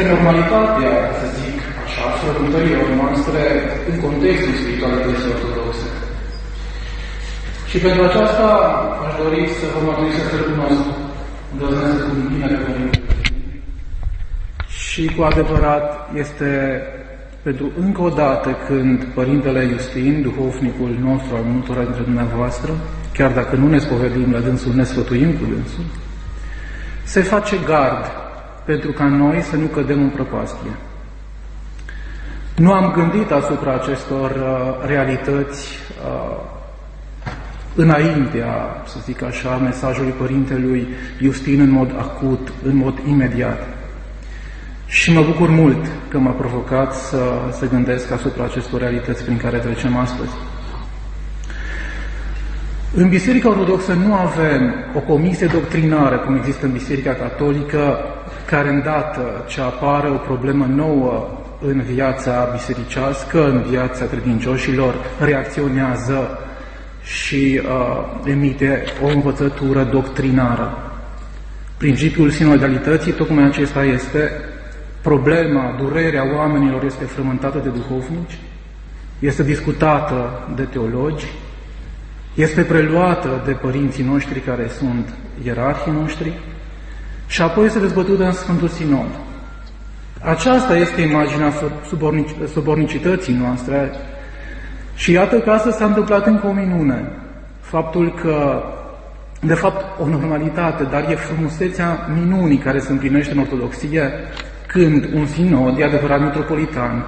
și despre normalitatea, să zic așa, frământărilor noastre în contextul spiritualității ortodoxe. Și pentru aceasta aș dori să vă mărturisesc să recunosc îndrăznesc cu bine pe Părintele și cu adevărat este pentru încă o dată când Părintele Justin, duhovnicul nostru al multora dintre dumneavoastră, chiar dacă nu ne spovedim la dânsul, ne sfătuim cu dânsul, se face gard pentru ca noi să nu cădem în prăpastie. Nu am gândit asupra acestor uh, realități uh, înaintea, să zic așa, mesajului Părintelui Justin în mod acut, în mod imediat. Și mă bucur mult că m-a provocat să, să gândesc asupra acestor realități prin care trecem astăzi. În Biserica Ortodoxă nu avem o comisie doctrinară, cum există în Biserica Catolică, care îndată ce apare o problemă nouă în viața bisericească, în viața credincioșilor, reacționează și uh, emite o învățătură doctrinară. Principiul sinodalității, tocmai acesta este problema, durerea oamenilor este frământată de duhovnici, este discutată de teologi, este preluată de părinții noștri care sunt ierarhii noștri și apoi este dezbătută în Sfântul Sinod. Aceasta este imaginea subornicității noastre și iată că asta s-a întâmplat încă o minune. Faptul că, de fapt, o normalitate, dar e frumusețea minunii care se împlinește în Ortodoxie, când un sinod, de adevărat metropolitan,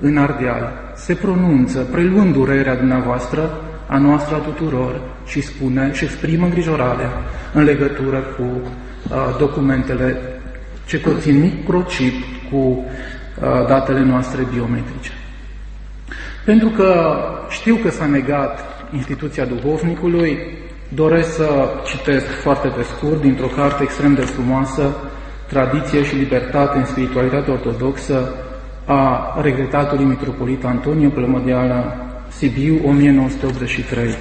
în Ardeal, se pronunță, preluând durerea dumneavoastră, a noastră a tuturor, și spune și exprimă îngrijorarea în legătură cu uh, documentele ce conțin microchip cu uh, datele noastre biometrice. Pentru că știu că s-a negat instituția duhovnicului, doresc să citesc foarte pe scurt dintr-o carte extrem de frumoasă tradiție și libertate în spiritualitatea ortodoxă a regretatului mitropolit Antonio Plămădeala, Sibiu, 1983.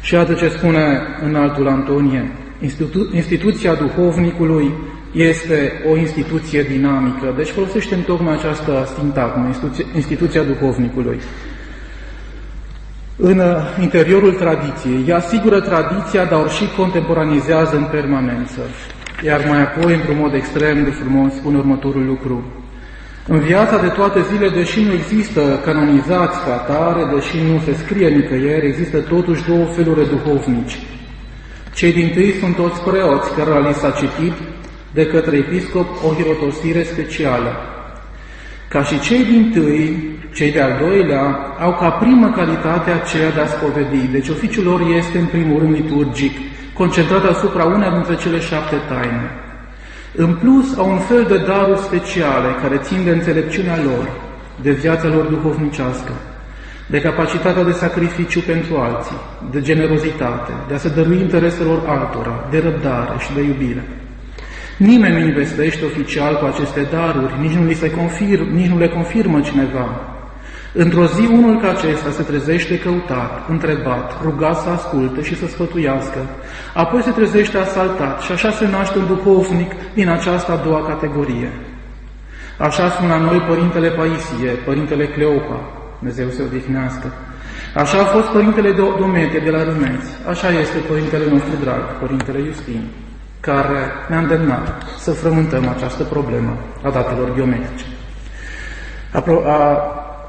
Și iată ce spune în altul Antonie, Institu- instituția duhovnicului este o instituție dinamică, deci folosește în tocmai această sintagmă, instituția, instituția duhovnicului. În interiorul tradiției, ea asigură tradiția, dar și contemporanizează în permanență. Iar mai apoi, într-un mod extrem de frumos, spune următorul lucru. În viața de toate zile, deși nu există canonizați ca tare, deși nu se scrie nicăieri, există totuși două feluri de duhovnici. Cei din tâi sunt toți preoți, care li s-a citit de către episcop o hirotosire specială. Ca și cei din tâi, cei de-al doilea, au ca primă calitate aceea de a spovedi. Deci oficiul lor este în primul rând liturgic, concentrat asupra una dintre cele șapte taine. În plus, au un fel de daruri speciale care țin de înțelepciunea lor, de viața lor duhovnicească, de capacitatea de sacrificiu pentru alții, de generozitate, de a se dărui intereselor altora, de răbdare și de iubire. Nimeni nu investește oficial cu aceste daruri, nici nu, li se confirm, nici nu le confirmă cineva, Într-o zi unul ca acesta se trezește căutat, întrebat, rugat să asculte și să sfătuiască. Apoi se trezește asaltat și așa se naște un duhovnic din această a doua categorie. Așa spun la noi Părintele Paisie, Părintele Cleopa, Dumnezeu să odihnească. Așa a fost Părintele Dometie de la Râmeți, așa este Părintele nostru drag, Părintele Justin, care ne-a îndemnat să frământăm această problemă a datelor biometrice. Apro- a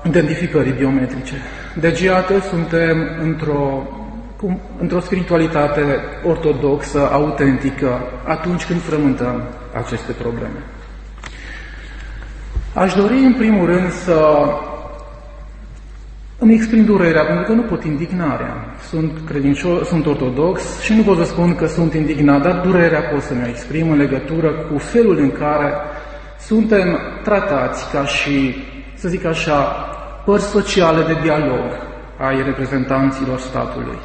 identificării biometrice. Deci, iată, suntem într-o într-o spiritualitate ortodoxă, autentică, atunci când frământăm aceste probleme. Aș dori, în primul rând, să îmi exprim durerea, pentru că nu pot indignarea. Sunt credincios, sunt ortodox și nu pot să spun că sunt indignat, dar durerea pot să mi exprim în legătură cu felul în care suntem tratați ca și, să zic așa, părți sociale de dialog ai reprezentanților statului.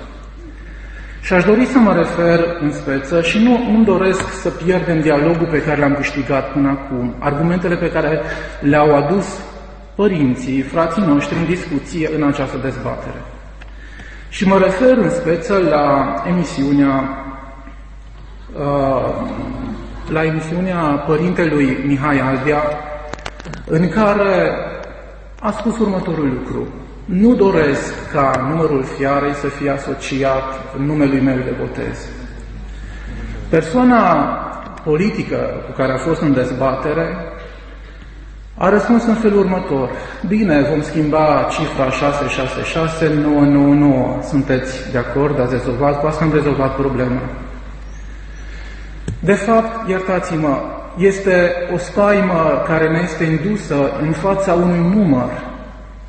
Și aș dori să mă refer în speță și nu nu doresc să pierdem dialogul pe care l-am câștigat până acum, argumentele pe care le-au adus părinții, frații noștri în discuție în această dezbatere. Și mă refer în speță la emisiunea uh, la emisiunea părintelui Mihai Albia, în care a spus următorul lucru. Nu doresc ca numărul fiarei să fie asociat numelui meu de botez. Persoana politică cu care a fost în dezbatere a răspuns în felul următor. Bine, vom schimba cifra 666 999. Sunteți de acord? Ați rezolvat? Cu asta am rezolvat problema. De fapt, iertați-mă, este o spaimă care ne este indusă în fața unui număr,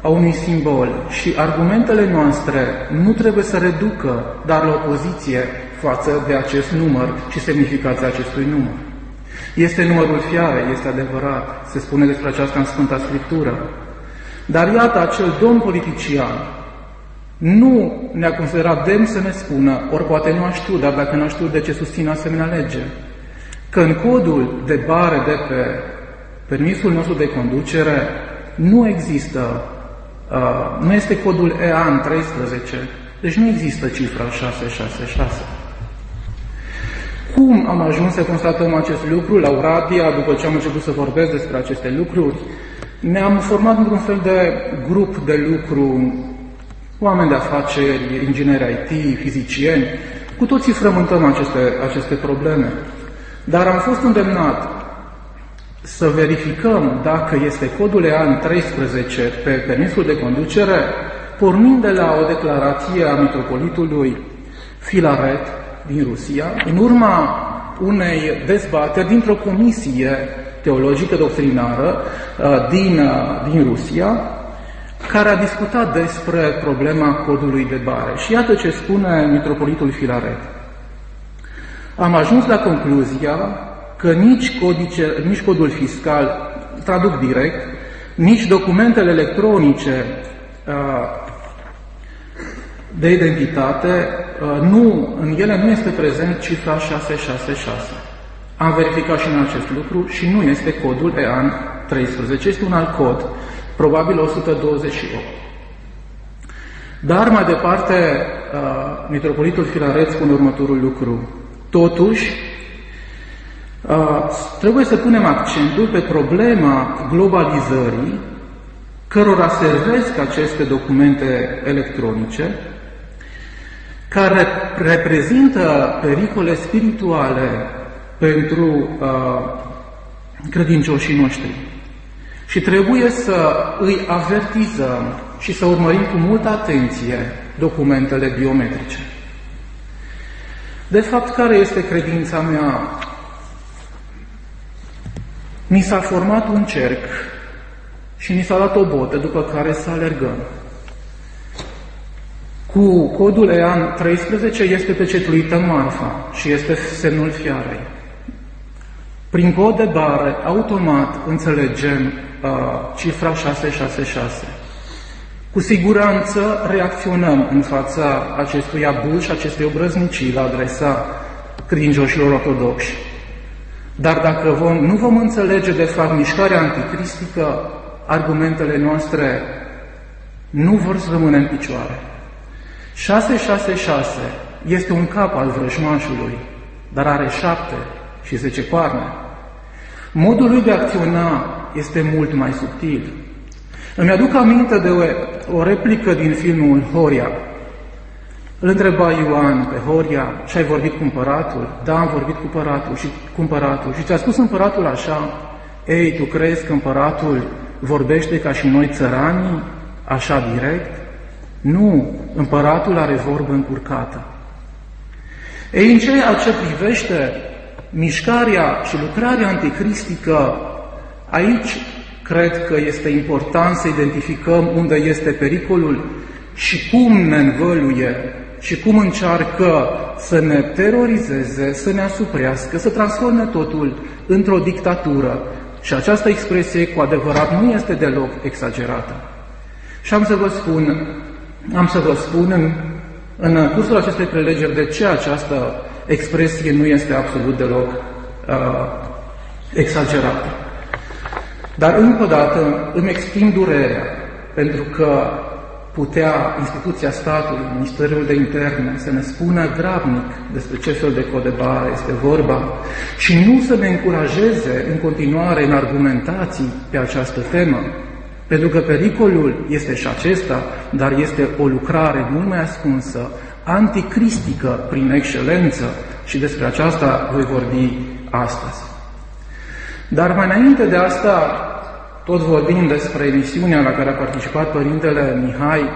a unui simbol și argumentele noastre nu trebuie să reducă, dar la opoziție față de acest număr și semnificația acestui număr. Este numărul fiare, este adevărat, se spune despre aceasta în Sfânta Scriptură. Dar iată, acel domn politician nu ne-a considerat demn să ne spună, ori poate nu a știut, dar dacă nu a știut, de ce susține asemenea lege? Că în codul de bare de pe permisul nostru de conducere nu există, uh, nu este codul EAN 13, deci nu există cifra 666. Cum am ajuns să constatăm acest lucru la Uradia, după ce am început să vorbesc despre aceste lucruri? Ne-am format într-un fel de grup de lucru, oameni de afaceri, ingineri IT, fizicieni, cu toții frământăm aceste, aceste probleme. Dar am fost îndemnat să verificăm dacă este codul EAN 13 pe permisul de conducere, pornind de la o declarație a mitropolitului Filaret din Rusia, în urma unei dezbateri dintr-o comisie teologică doctrinară uh, din, uh, din Rusia, care a discutat despre problema codului de bare. Și iată ce spune mitropolitul Filaret. Am ajuns la concluzia că nici, codice, nici codul fiscal, traduc direct, nici documentele electronice uh, de identitate, uh, nu, în ele nu este prezent cifra 666. Am verificat și în acest lucru și nu este codul EAN 13, este un alt cod, probabil 128. Dar mai departe, uh, Mitropolitul Filaret spune următorul lucru. Totuși, uh, trebuie să punem accentul pe problema globalizării cărora servesc aceste documente electronice, care reprezintă pericole spirituale pentru uh, credincioșii noștri. Și trebuie să îi avertizăm și să urmărim cu multă atenție documentele biometrice. De fapt, care este credința mea? Mi s-a format un cerc și mi s-a dat o botă, după care să alergăm. Cu codul EAN 13 este pecetuită marfa și este semnul fiarei. Prin cod de bare, automat înțelegem uh, cifra 666. Cu siguranță reacționăm în fața acestui abuz și acestei obrăznicii la adresa credincioșilor ortodoxi. Dar dacă vom, nu vom înțelege de fapt mișcarea anticristică, argumentele noastre nu vor să rămâne în picioare. 666 este un cap al vrăjmașului, dar are șapte și zece coarne. Modul lui de a acționa este mult mai subtil. Îmi aduc aminte de o, o replică din filmul Horia. Îl întreba Ioan pe Horia, și ai vorbit cu împăratul? Da, am vorbit cu împăratul și cu împăratul. Și ți-a spus împăratul așa, ei, tu crezi că împăratul vorbește ca și noi țăranii, așa direct? Nu, împăratul are vorbă încurcată. Ei, în ceea ce privește mișcarea și lucrarea anticristică, aici cred că este important să identificăm unde este pericolul și cum ne învăluie și cum încearcă să ne terorizeze, să ne asuprească, să transforme totul într-o dictatură, Și această expresie cu adevărat nu este deloc exagerată. Și am să vă spun, am să vă spun în, în cursul acestei prelegeri de ce această expresie nu este absolut deloc uh, exagerată. Dar încă o dată îmi exprim durerea, pentru că putea instituția statului, Ministerul de Interne, să ne spună grabnic despre ce fel de codebare este vorba și nu să ne încurajeze în continuare în argumentații pe această temă, pentru că pericolul este și acesta, dar este o lucrare mult mai ascunsă, anticristică prin excelență și despre aceasta voi vorbi astăzi. Dar mai înainte de asta, tot vorbind despre emisiunea la care a participat Părintele Mihai,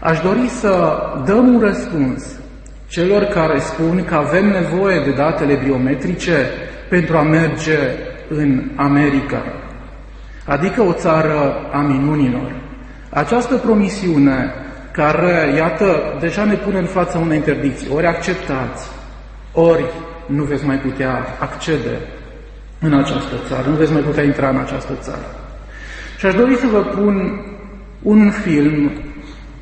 aș dori să dăm un răspuns celor care spun că avem nevoie de datele biometrice pentru a merge în America, adică o țară a minunilor. Această promisiune care, iată, deja ne pune în fața unei interdicții, ori acceptați, ori nu veți mai putea accede în această țară, nu veți mai putea intra în această țară. Și aș dori să vă pun un film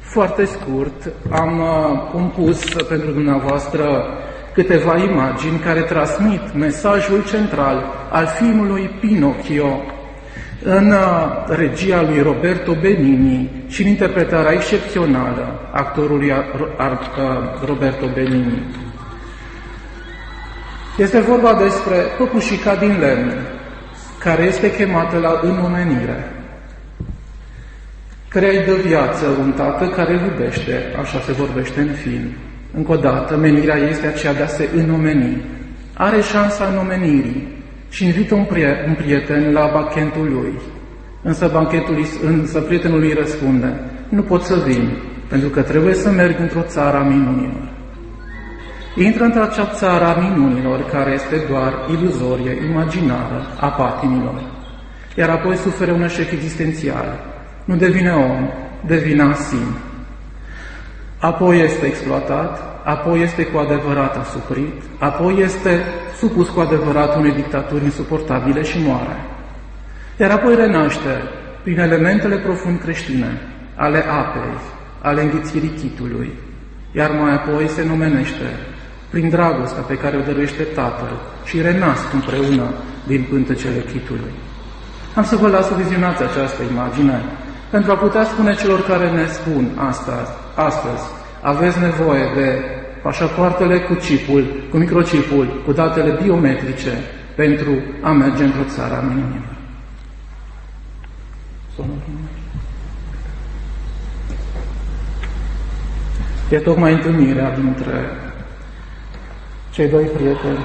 foarte scurt. Am uh, compus pentru dumneavoastră câteva imagini care transmit mesajul central al filmului Pinocchio în uh, regia lui Roberto Benini și în interpretarea excepțională actorului uh, Roberto Benini. Este vorba despre păpușica din lemn, care este chemată la înomenire care îi dă viață un tată care îl iubește, așa se vorbește în film. Încă o dată, menirea este aceea de a se înnomeni. Are șansa înnomenirii și invită un, prieten, un prieten la banchetul lui. Însă, banchetul, însă prietenul îi răspunde, nu pot să vin, pentru că trebuie să merg într-o țară a minunilor. Intră într-acea țară a minunilor, care este doar iluzorie, imaginară, a patimilor, iar apoi suferă un eșec existențial, nu devine om, devine asin. Apoi este exploatat, apoi este cu adevărat asuprit, apoi este supus cu adevărat unei dictaturi insuportabile și moare. Iar apoi renaște prin elementele profund creștine ale apei, ale înghițirii chitului, iar mai apoi se numenește prin dragostea pe care o dăruiește Tatăl și renasc împreună din pântecele chitului. Am să vă las să vizionați această imagine pentru a putea spune celor care ne spun asta, astăzi, aveți nevoie de pașapoartele cu chipul, cu microchipul, cu datele biometrice pentru a merge într-o țară a minunilor. E tocmai întâlnirea dintre cei doi prieteni.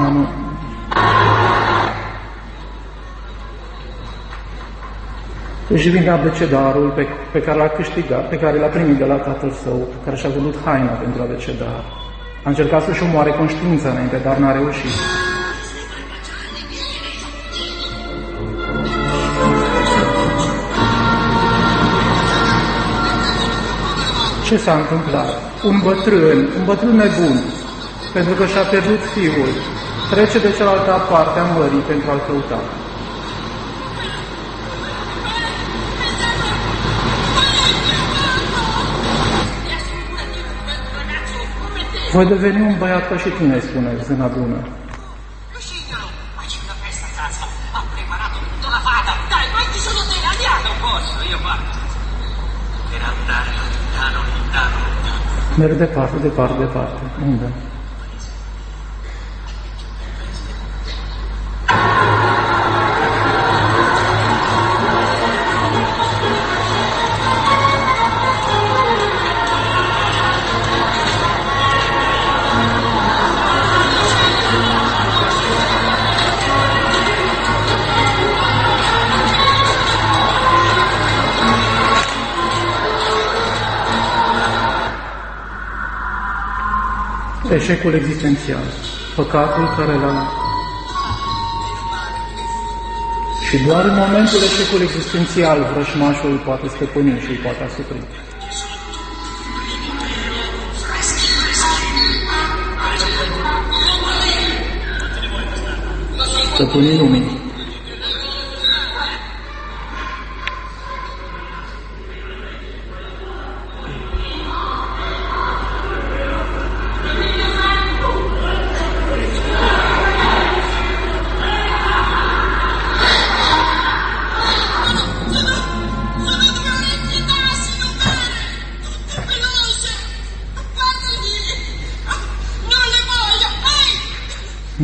Nu, nu. își vinea becedarul pe, pe care l-a câștigat, pe care l-a primit de la tatăl său, care și-a vândut haina pentru a beceda. A încercat să-și omoare conștiința înainte, dar n-a reușit. Ce s-a întâmplat? Un bătrân, un bătrân nebun, pentru că și-a pierdut fiul, trece de cealaltă parte a mării pentru a-l căuta. Voi deveni un băiat ca și tine, spune zâna bună. Merg departe, departe, departe. Unde? Eșecul existențial, păcatul care l-a... Și doar în momentul eșecului existențial vrășmașul îl poate stăpâni și îl poate asupri. stăpânii lumii.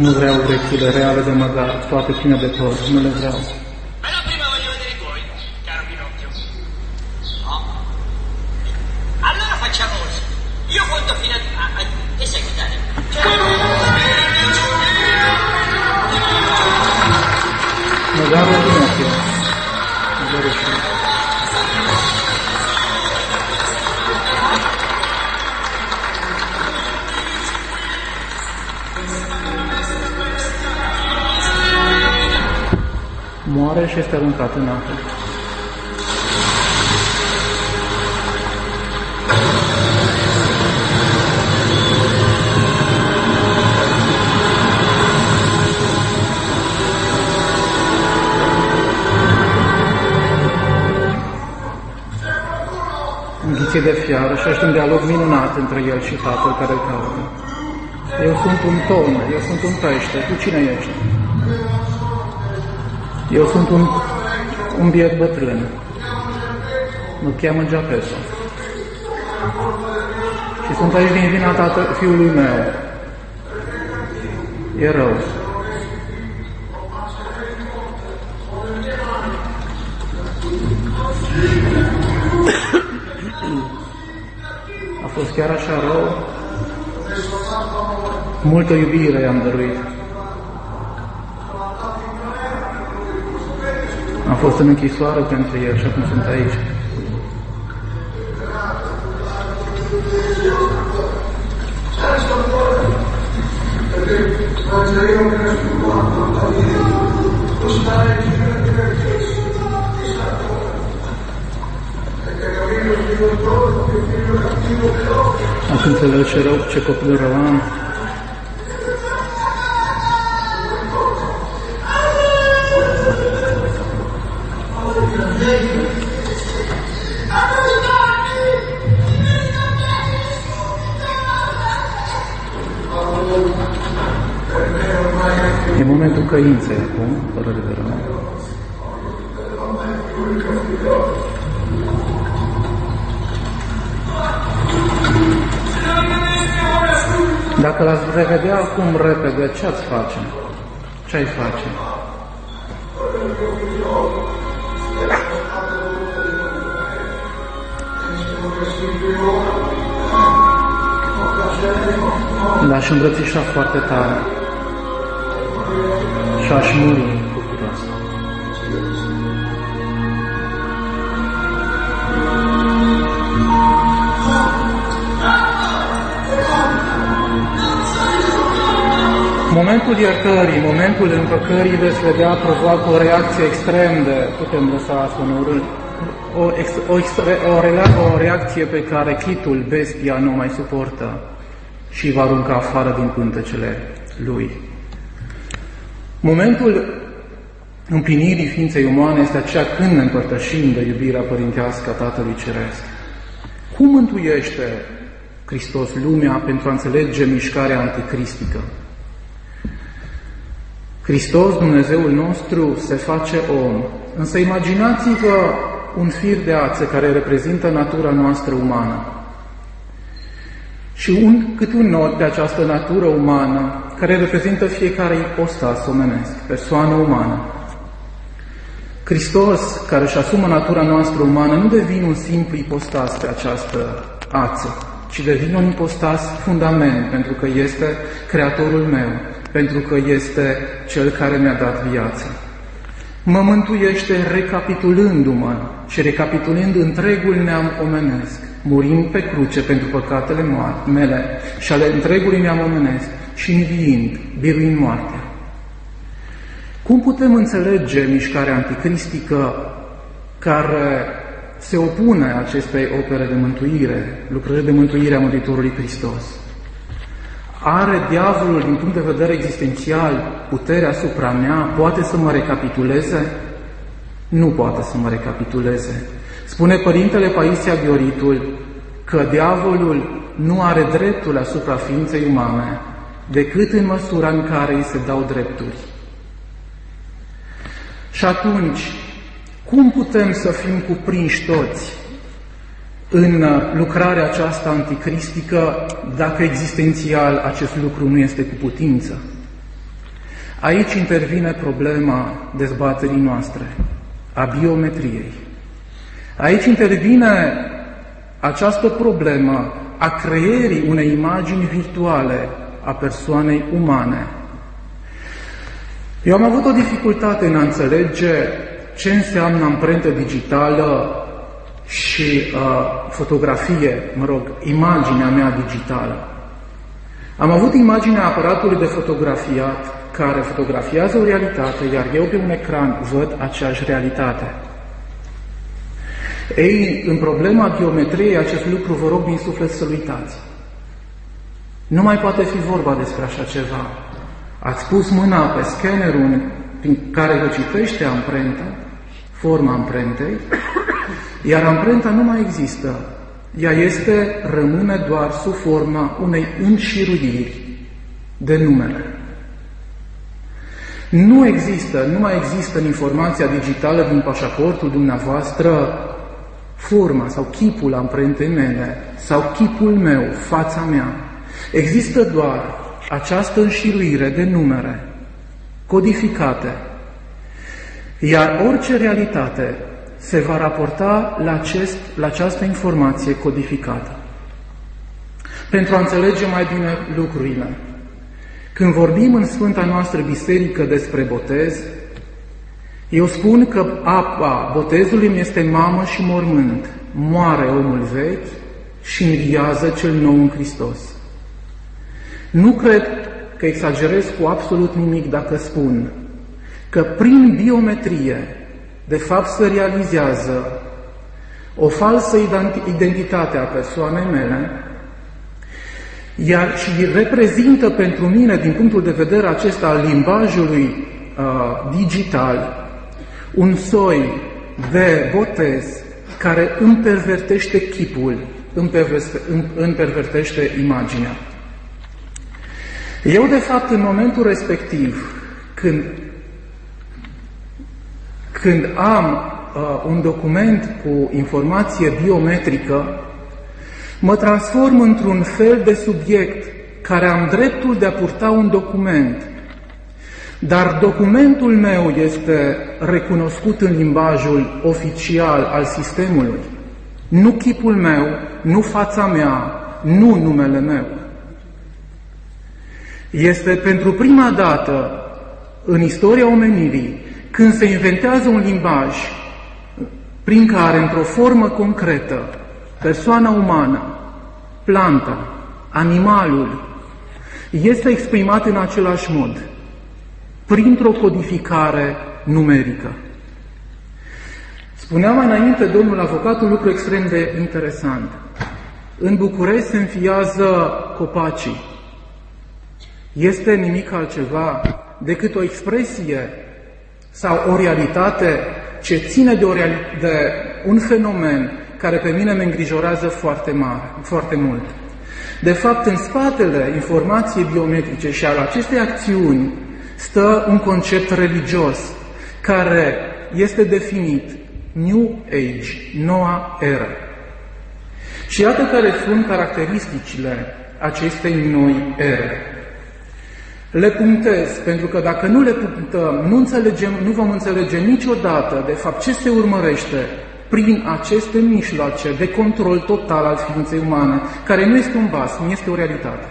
Nu vreau urechile reale de măgar, toate pline de păr, nu le vreau. Este aruncat în apă. Înghițit de fiară și aștept un dialog minunat între el și tatăl care îl caută. Eu sunt un ton, eu sunt un pește, tu cine ești? Eu sunt un, un biet bătrân. Mă cheamă Giapeso. Și sunt aici din vina tată, fiului meu. E rău. A fost chiar așa rău. Multă iubire i-am dăruit. Am fost în închisoare pentru el și acum sunt aici. Ați înțeles ce rău, ce momentul căinței acum, fără de rău. Dacă l-ați revedea acum repede, ce ați face? Ce ai face? L-aș îmbrățișa foarte tare și aș muri bucuros. Momentul iertării, momentul împăcării veți vedea provoacă o reacție extrem de, putem lăsa asta în urât, o, ex, o, extre, o, rea, o reacție pe care chitul, bestia, nu o mai suportă și va arunca afară din pântecele lui. Momentul împlinirii ființei umane este aceea când ne împărtășim de iubirea părintească a Tatălui Ceresc. Cum mântuiește Hristos lumea pentru a înțelege mișcarea anticristică? Hristos, Dumnezeul nostru, se face om. Însă imaginați-vă un fir de ață care reprezintă natura noastră umană. Și un, cât un nod de această natură umană care reprezintă fiecare ipostas omenesc, persoană umană. Hristos, care își asumă natura noastră umană, nu devine un simplu ipostas pe această ață, ci devine un ipostas fundament, pentru că este Creatorul meu, pentru că este Cel care mi-a dat viață. Mă mântuiește recapitulându-mă și recapitulând întregul neam omenesc, murind pe cruce pentru păcatele mele și ale întregului neam omenesc și înviind, biruind moartea. Cum putem înțelege mișcarea anticristică care se opune acestei opere de mântuire, lucrări de mântuire a Mântuitorului Hristos? Are diavolul, din punct de vedere existențial, puterea asupra mea? Poate să mă recapituleze? Nu poate să mă recapituleze. Spune Părintele Paisia Ghioritul că diavolul nu are dreptul asupra ființei umane decât în măsura în care îi se dau drepturi. Și atunci, cum putem să fim cuprinși toți în lucrarea aceasta anticristică dacă existențial acest lucru nu este cu putință? Aici intervine problema dezbaterii noastre, a biometriei. Aici intervine această problemă a creierii unei imagini virtuale a persoanei umane. Eu am avut o dificultate în a înțelege ce înseamnă amprentă digitală și uh, fotografie, mă rog, imaginea mea digitală. Am avut imaginea aparatului de fotografiat care fotografiază o realitate, iar eu pe un ecran văd aceeași realitate. Ei, în problema biometriei, acest lucru vă rog din suflet să-l uitați. Nu mai poate fi vorba despre așa ceva. Ați pus mâna pe scannerul prin care vă citește amprenta, forma amprentei, iar amprenta nu mai există. Ea este, rămâne doar sub forma unei înșiruiri de numere. Nu există, nu mai există în informația digitală din pașaportul dumneavoastră forma sau chipul amprentei mele sau chipul meu, fața mea. Există doar această înșiruire de numere codificate, iar orice realitate se va raporta la, acest, la această informație codificată. Pentru a înțelege mai bine lucrurile, când vorbim în Sfânta noastră Biserică despre botez, eu spun că apa botezului mi este mamă și mormânt, moare omul vechi și înviază cel nou în Hristos. Nu cred că exagerez cu absolut nimic dacă spun că prin biometrie, de fapt, se realizează o falsă identitate a persoanei mele, iar și reprezintă pentru mine, din punctul de vedere acesta al limbajului uh, digital, un soi de botez care îmi pervertește chipul, îmi, îmi pervertește imaginea. Eu, de fapt, în momentul respectiv, când, când am uh, un document cu informație biometrică, mă transform într-un fel de subiect care am dreptul de a purta un document dar documentul meu este recunoscut în limbajul oficial al sistemului. Nu chipul meu, nu fața mea, nu numele meu. Este pentru prima dată în istoria omenirii când se inventează un limbaj prin care, într-o formă concretă, persoana umană, planta, animalul, este exprimat în același mod printr-o codificare numerică. Spunea mai înainte domnul avocat un lucru extrem de interesant. În București se înfiază copacii. Este nimic altceva decât o expresie sau o realitate ce ține de, o reali- de un fenomen care pe mine mă îngrijorează foarte mare, foarte mult. De fapt, în spatele informației biometrice și al acestei acțiuni stă un concept religios care este definit New Age, noua eră. Și iată care sunt caracteristicile acestei noi ere. Le punctez, pentru că dacă nu le punctăm, nu, înțelegem, nu vom înțelege niciodată, de fapt, ce se urmărește prin aceste mijloace de control total al ființei umane, care nu este un bas, nu este o realitate.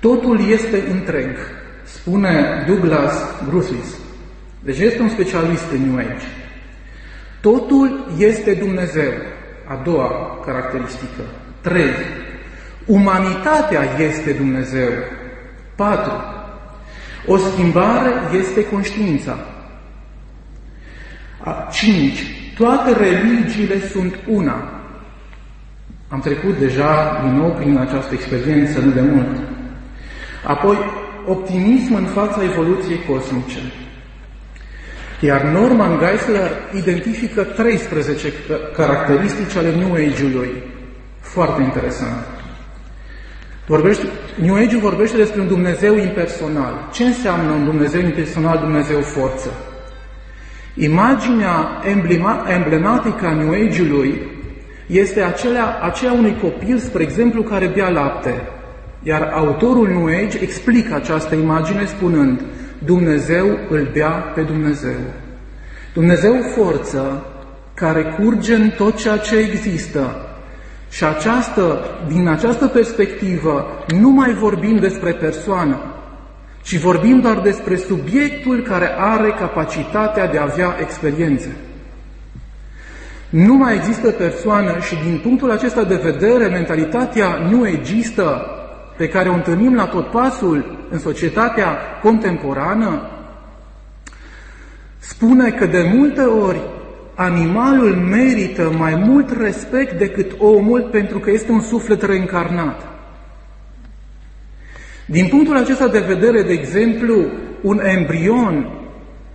Totul este întreg, Spune Douglas Brusis, deci este un specialist în New Age. Totul este Dumnezeu, a doua caracteristică. Trei, umanitatea este Dumnezeu. Patru, o schimbare este conștiința. A, cinci, toate religiile sunt una. Am trecut deja din nou prin această experiență nu de mult. Apoi, optimism în fața evoluției cosmice. Iar Norman Geisler identifică 13 caracteristici ale New Age-ului. Foarte interesant. Vorbește, New Age vorbește despre un Dumnezeu impersonal. Ce înseamnă un Dumnezeu impersonal, Dumnezeu forță? Imaginea emblema, emblematică a New Age-ului este acelea, aceea unui copil, spre exemplu, care bea lapte. Iar autorul New Age explică această imagine spunând Dumnezeu îl bea pe Dumnezeu. Dumnezeu forță care curge în tot ceea ce există. Și această, din această perspectivă nu mai vorbim despre persoană, ci vorbim doar despre subiectul care are capacitatea de a avea experiențe. Nu mai există persoană și din punctul acesta de vedere, mentalitatea nu există pe care o întâlnim la tot pasul în societatea contemporană, spune că de multe ori animalul merită mai mult respect decât omul pentru că este un suflet reîncarnat. Din punctul acesta de vedere, de exemplu, un embrion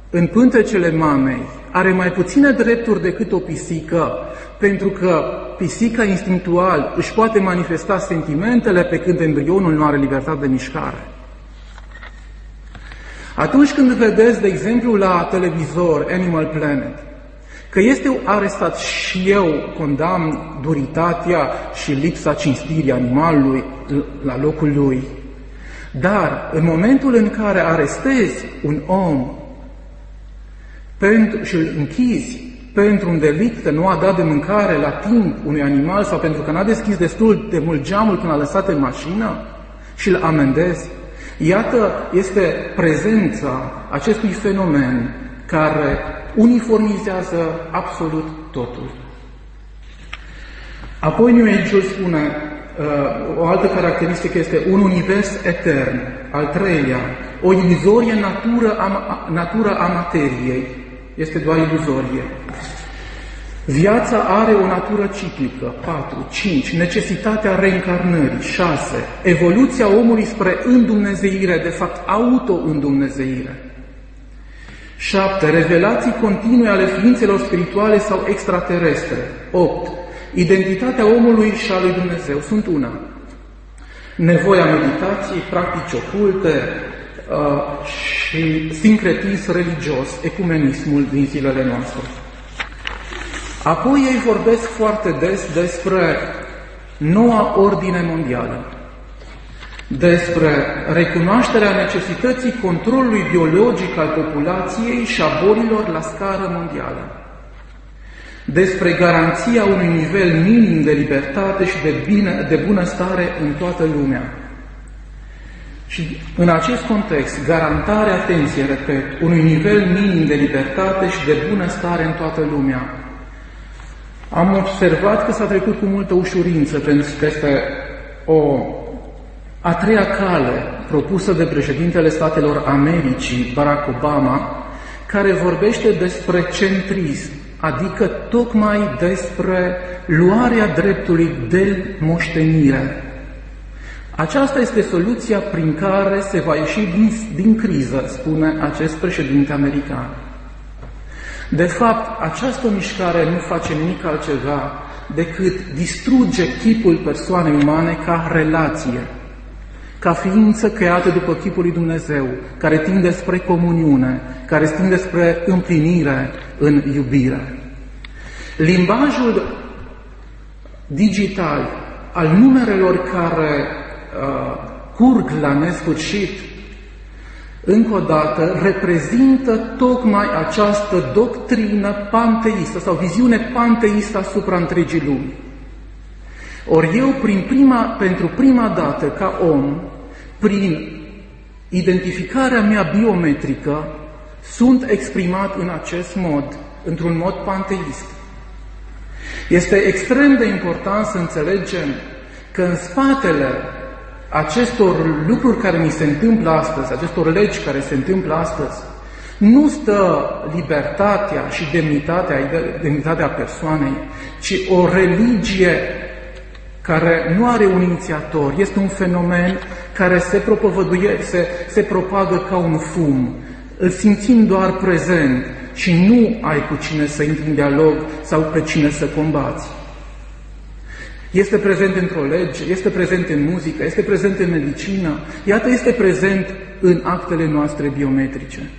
în pântecele mamei are mai puține drepturi decât o pisică, pentru că pisica instinctual își poate manifesta sentimentele pe când embrionul nu are libertate de mișcare. Atunci când vedeți, de exemplu, la televizor Animal Planet, că este arestat și eu condamn duritatea și lipsa cinstirii animalului la locul lui, dar în momentul în care arestezi un om pentru, și îl închizi pentru un delict că nu a dat de mâncare la timp unui animal sau pentru că n-a deschis destul de mult geamul când a lăsat în mașină și îl amendezi, iată este prezența acestui fenomen care uniformizează absolut totul. Apoi New Age spune, uh, o altă caracteristică este un univers etern, al treilea, o iluzorie natură a, natură a materiei, este doar iluzorie. Viața are o natură ciclică, 4, 5, necesitatea reîncarnării, 6, evoluția omului spre îndumnezeire, de fapt auto-îndumnezeire. 7. Revelații continue ale ființelor spirituale sau extraterestre. 8. Identitatea omului și a lui Dumnezeu sunt una. Nevoia meditației, practici oculte uh, și sincretism religios, ecumenismul din zilele noastre. Apoi ei vorbesc foarte des despre noua ordine mondială despre recunoașterea necesității controlului biologic al populației și a bolilor la scară mondială, despre garanția unui nivel minim de libertate și de, bine, de bunăstare în toată lumea. Și în acest context, garantarea, atenție, repet, unui nivel minim de libertate și de bunăstare în toată lumea. Am observat că s-a trecut cu multă ușurință peste o a treia cale propusă de președintele Statelor Americii, Barack Obama, care vorbește despre centrism, adică tocmai despre luarea dreptului de moștenire. Aceasta este soluția prin care se va ieși din, din criză, spune acest președinte american. De fapt, această mișcare nu face nimic altceva decât distruge chipul persoanei umane ca relație ca ființă creată după chipul lui Dumnezeu, care tinde spre comuniune, care tinde spre împlinire în iubire. Limbajul digital al numerelor care uh, curg la nesfârșit, încă o dată, reprezintă tocmai această doctrină panteistă sau viziune panteistă asupra întregii lumi. Ori eu, prin prima, pentru prima dată, ca om, prin identificarea mea biometrică, sunt exprimat în acest mod, într-un mod panteist. Este extrem de important să înțelegem că în spatele acestor lucruri care mi se întâmplă astăzi, acestor legi care se întâmplă astăzi, nu stă libertatea și demnitatea, demnitatea persoanei, ci o religie care nu are un inițiator, este un fenomen care se propovăduie, se, se propagă ca un fum. Îl simțim doar prezent și nu ai cu cine să intri în dialog sau pe cine să combați. Este prezent într-o lege, este prezent în muzică, este prezent în medicină, iată, este prezent în actele noastre biometrice.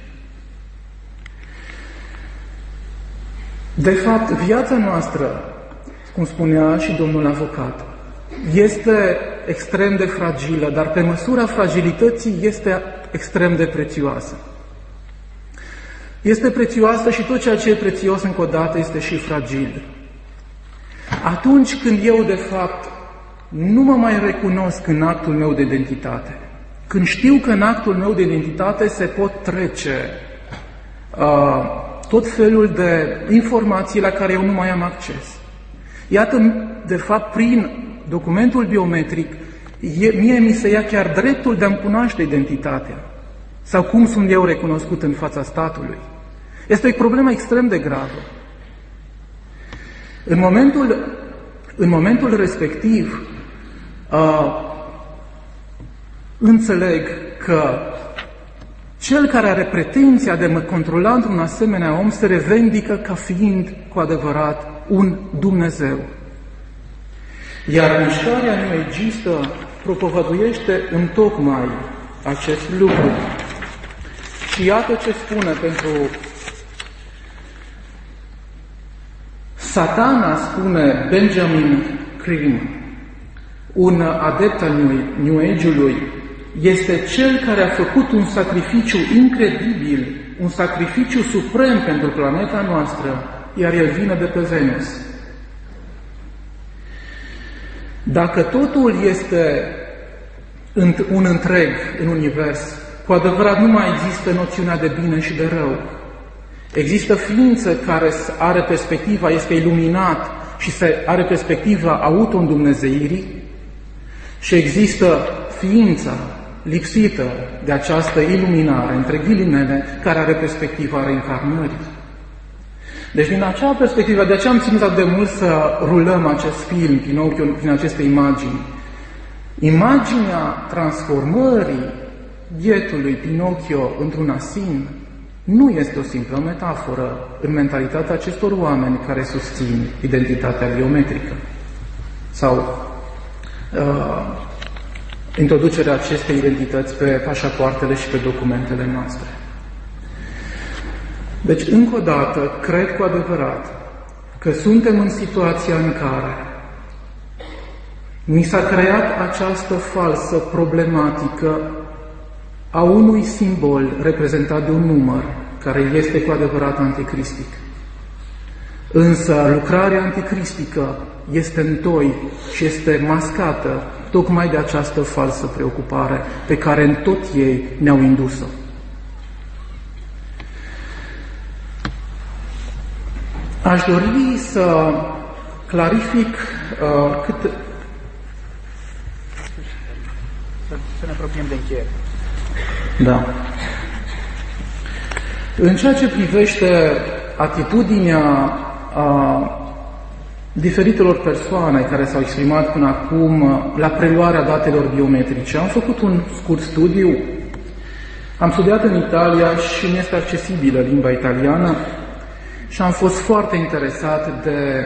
De fapt, viața noastră, cum spunea și domnul avocat, este extrem de fragilă, dar pe măsura fragilității este extrem de prețioasă. Este prețioasă și tot ceea ce e prețios încă o dată este și fragil. Atunci când eu, de fapt, nu mă mai recunosc în actul meu de identitate, când știu că în actul meu de identitate se pot trece uh, tot felul de informații la care eu nu mai am acces. Iată, de fapt, prin documentul biometric, e, mie mi se ia chiar dreptul de a-mi cunoaște identitatea. Sau cum sunt eu recunoscut în fața statului. Este o problemă extrem de gravă. În momentul, în momentul respectiv, uh, înțeleg că cel care are pretenția de mă controla într-un asemenea om se revendică ca fiind cu adevărat un Dumnezeu. Iar mișcarea neoegistă propovăduiește în tocmai acest lucru. Și iată ce spune pentru Satana, spune Benjamin Cream, un adept al New Age-ului, este cel care a făcut un sacrificiu incredibil, un sacrificiu suprem pentru planeta noastră, iar el vine de pe Venus. Dacă totul este un întreg în univers, cu adevărat nu mai există noțiunea de bine și de rău. Există ființă care are perspectiva, este iluminat și se are perspectiva auto-îndumnezeirii și există ființa lipsită de această iluminare, între ghilimele, care are perspectiva reîncarnării. Deci din acea perspectivă, de aceea am ținut atât de mult să rulăm acest film prin ochiul, prin aceste imagini. Imaginea transformării bietului Pinocchio într-un asin nu este o simplă metaforă în mentalitatea acestor oameni care susțin identitatea biometrică sau uh, introducerea acestei identități pe pașapoartele și pe documentele noastre. Deci, încă o dată, cred cu adevărat că suntem în situația în care ni s-a creat această falsă problematică a unui simbol reprezentat de un număr care este cu adevărat anticristic. Însă lucrarea anticristică este întoi și este mascată tocmai de această falsă preocupare pe care în tot ei ne-au indus-o. Aș dori să clarific uh, cât... Să ne apropiem de încheiere. Da. În ceea ce privește atitudinea a diferitelor persoane care s-au exprimat până acum la preluarea datelor biometrice, am făcut un scurt studiu. Am studiat în Italia și mi este accesibilă limba italiană și am fost foarte interesat de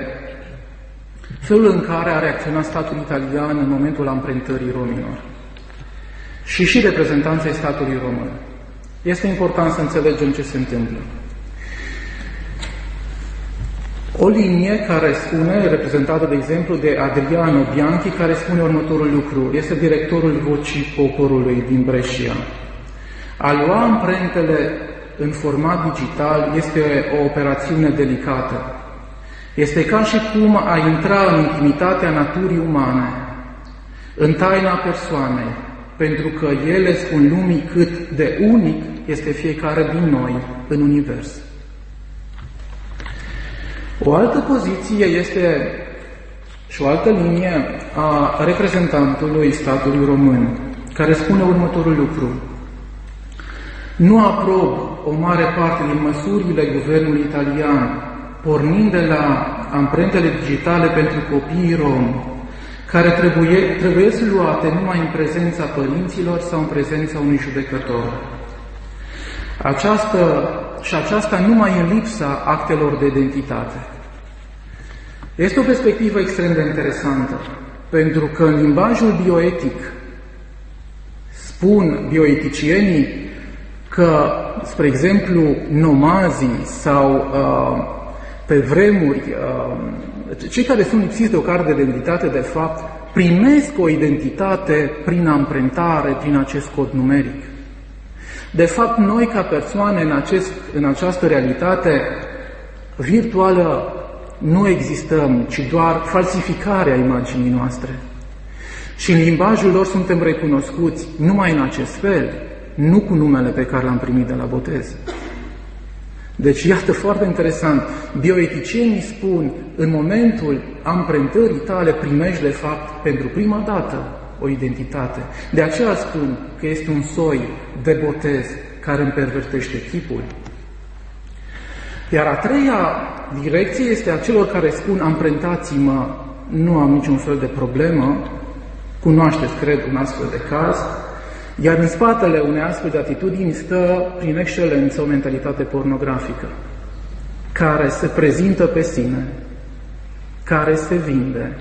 felul în care a reacționat statul italian în momentul amprentării romilor și și reprezentanții statului român. Este important să înțelegem ce se întâmplă. O linie care spune, reprezentată de exemplu de Adriano Bianchi, care spune următorul lucru, este directorul Vocii Poporului din Brescia. A lua amprentele în format digital este o operațiune delicată. Este ca și cum a intra în intimitatea naturii umane, în taina persoanei, pentru că ele spun lumii cât de unic este fiecare din noi în univers. O altă poziție este și o altă linie a reprezentantului statului român, care spune următorul lucru. Nu aprob o mare parte din măsurile guvernului italian, pornind de la amprentele digitale pentru copiii romi, care trebuie, trebuie să luate numai în prezența părinților sau în prezența unui judecător. Această, și aceasta numai în lipsa actelor de identitate. Este o perspectivă extrem de interesantă, pentru că în limbajul bioetic spun bioeticienii că, spre exemplu, nomazii sau uh, pe vremuri, uh, cei care sunt lipsiți de o carte de identitate, de fapt, primesc o identitate prin amprentare, prin acest cod numeric. De fapt, noi ca persoane în, acest, în această realitate virtuală nu existăm, ci doar falsificarea imaginii noastre. Și în limbajul lor suntem recunoscuți numai în acest fel, nu cu numele pe care l-am primit de la botez. Deci, iată, foarte interesant, bioeticienii spun, în momentul amprentării tale primești, de fapt, pentru prima dată o identitate. De aceea spun că este un soi de botez care îmi pervertește chipul. Iar a treia direcție este a celor care spun amprentați-mă, nu am niciun fel de problemă, cunoașteți, cred, un astfel de caz, iar în spatele unei astfel de atitudini stă, prin excelență, o mentalitate pornografică, care se prezintă pe sine, care se vinde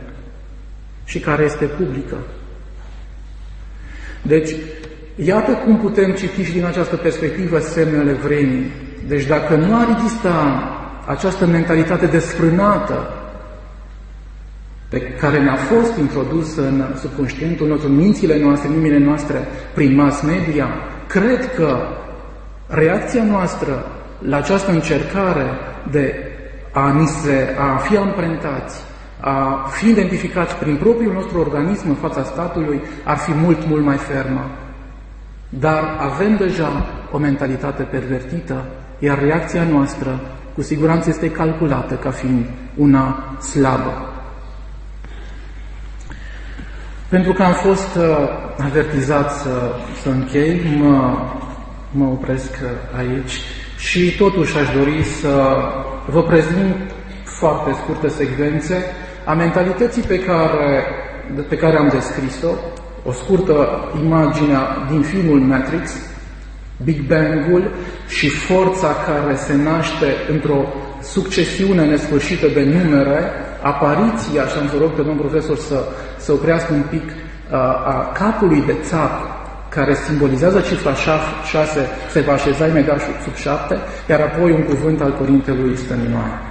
și care este publică. Deci, iată cum putem citi și din această perspectivă semnele vremii. Deci dacă nu ar exista această mentalitate desfrânată pe care ne-a fost introdusă în subconștientul nostru, în mințile noastre, în inimile noastre, prin mass media, cred că reacția noastră la această încercare de a, ni se, a fi amprentați, a fi identificați prin propriul nostru organism în fața statului, ar fi mult, mult mai fermă. Dar avem deja o mentalitate pervertită, iar reacția noastră cu siguranță este calculată ca fiind una slabă. Pentru că am fost uh, avertizat să, să închei, mă, mă opresc aici. Și totuși aș dori să vă prezint foarte scurte secvențe a mentalității pe care, pe care am descris-o, o scurtă imagine din filmul Matrix, Big Bang-ul și forța care se naște într-o succesiune nesfârșită de numere, apariția, și am să rog pe domnul profesor să, să oprească un pic, a capului de țap care simbolizează cifra 6, se va așeza imediat sub 7, iar apoi un cuvânt al Părintelui Stăninoare.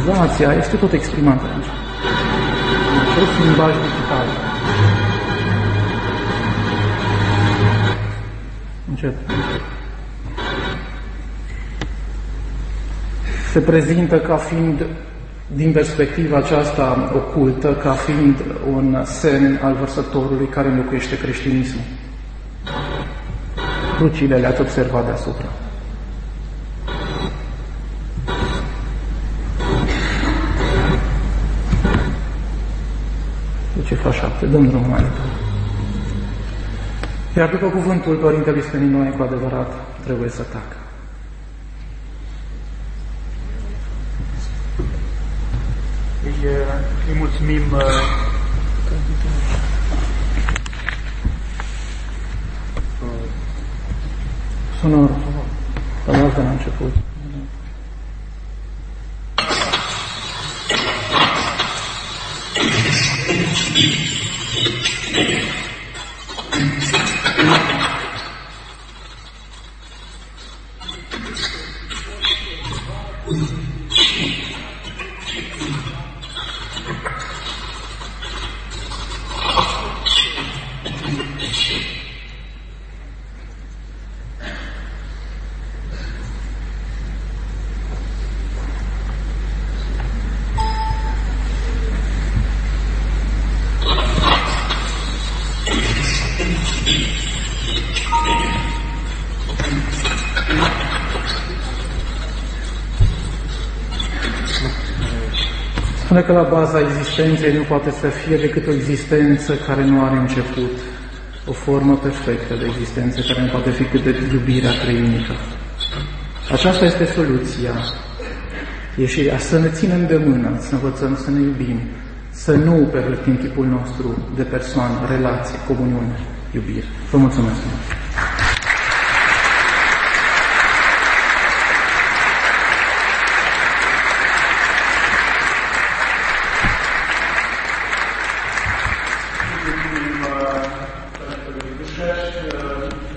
Civilizația este tot exprimată aici. Acest limbaj digital. Încet. Se prezintă ca fiind, din perspectiva aceasta ocultă, ca fiind un semn al vărsătorului care înlocuiește creștinismul. Crucile le-ați observat deasupra. Cifra 7. Dăm drumul mai departe. Iar după cuvântul Părintelui Sfântii cu adevărat, trebuie să tacă. Îi, îi mulțumim uh, Sonor. Sonor de la început. Spune că la baza existenței nu poate să fie decât o existență care nu are început, o formă perfectă de existență care nu poate fi cât de iubirea treinică. Aceasta este soluția. Ieșirea, să ne ținem de mână, să învățăm să ne iubim, să nu pervertim tipul nostru de persoană, relație, comuniune, iubire. Vă mulțumesc!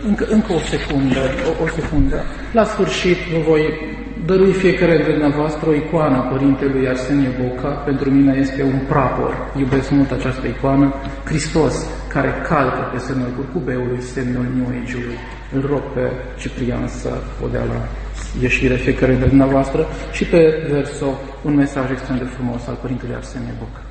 Încă, încă o secundă, o, o secundă. La sfârșit vă voi dărui fiecare dintre dumneavoastră o icoană a Părintelui Arsenie Boca. Pentru mine este un prapor. Iubesc mult această icoană. Hristos, care calcă pe semnul curcubeului, semnul New Age-ului. Îl rog pe Ciprian să o dea la ieșire fiecare dintre dumneavoastră și pe verso un mesaj extrem de frumos al Părintelui Arsenie Boca.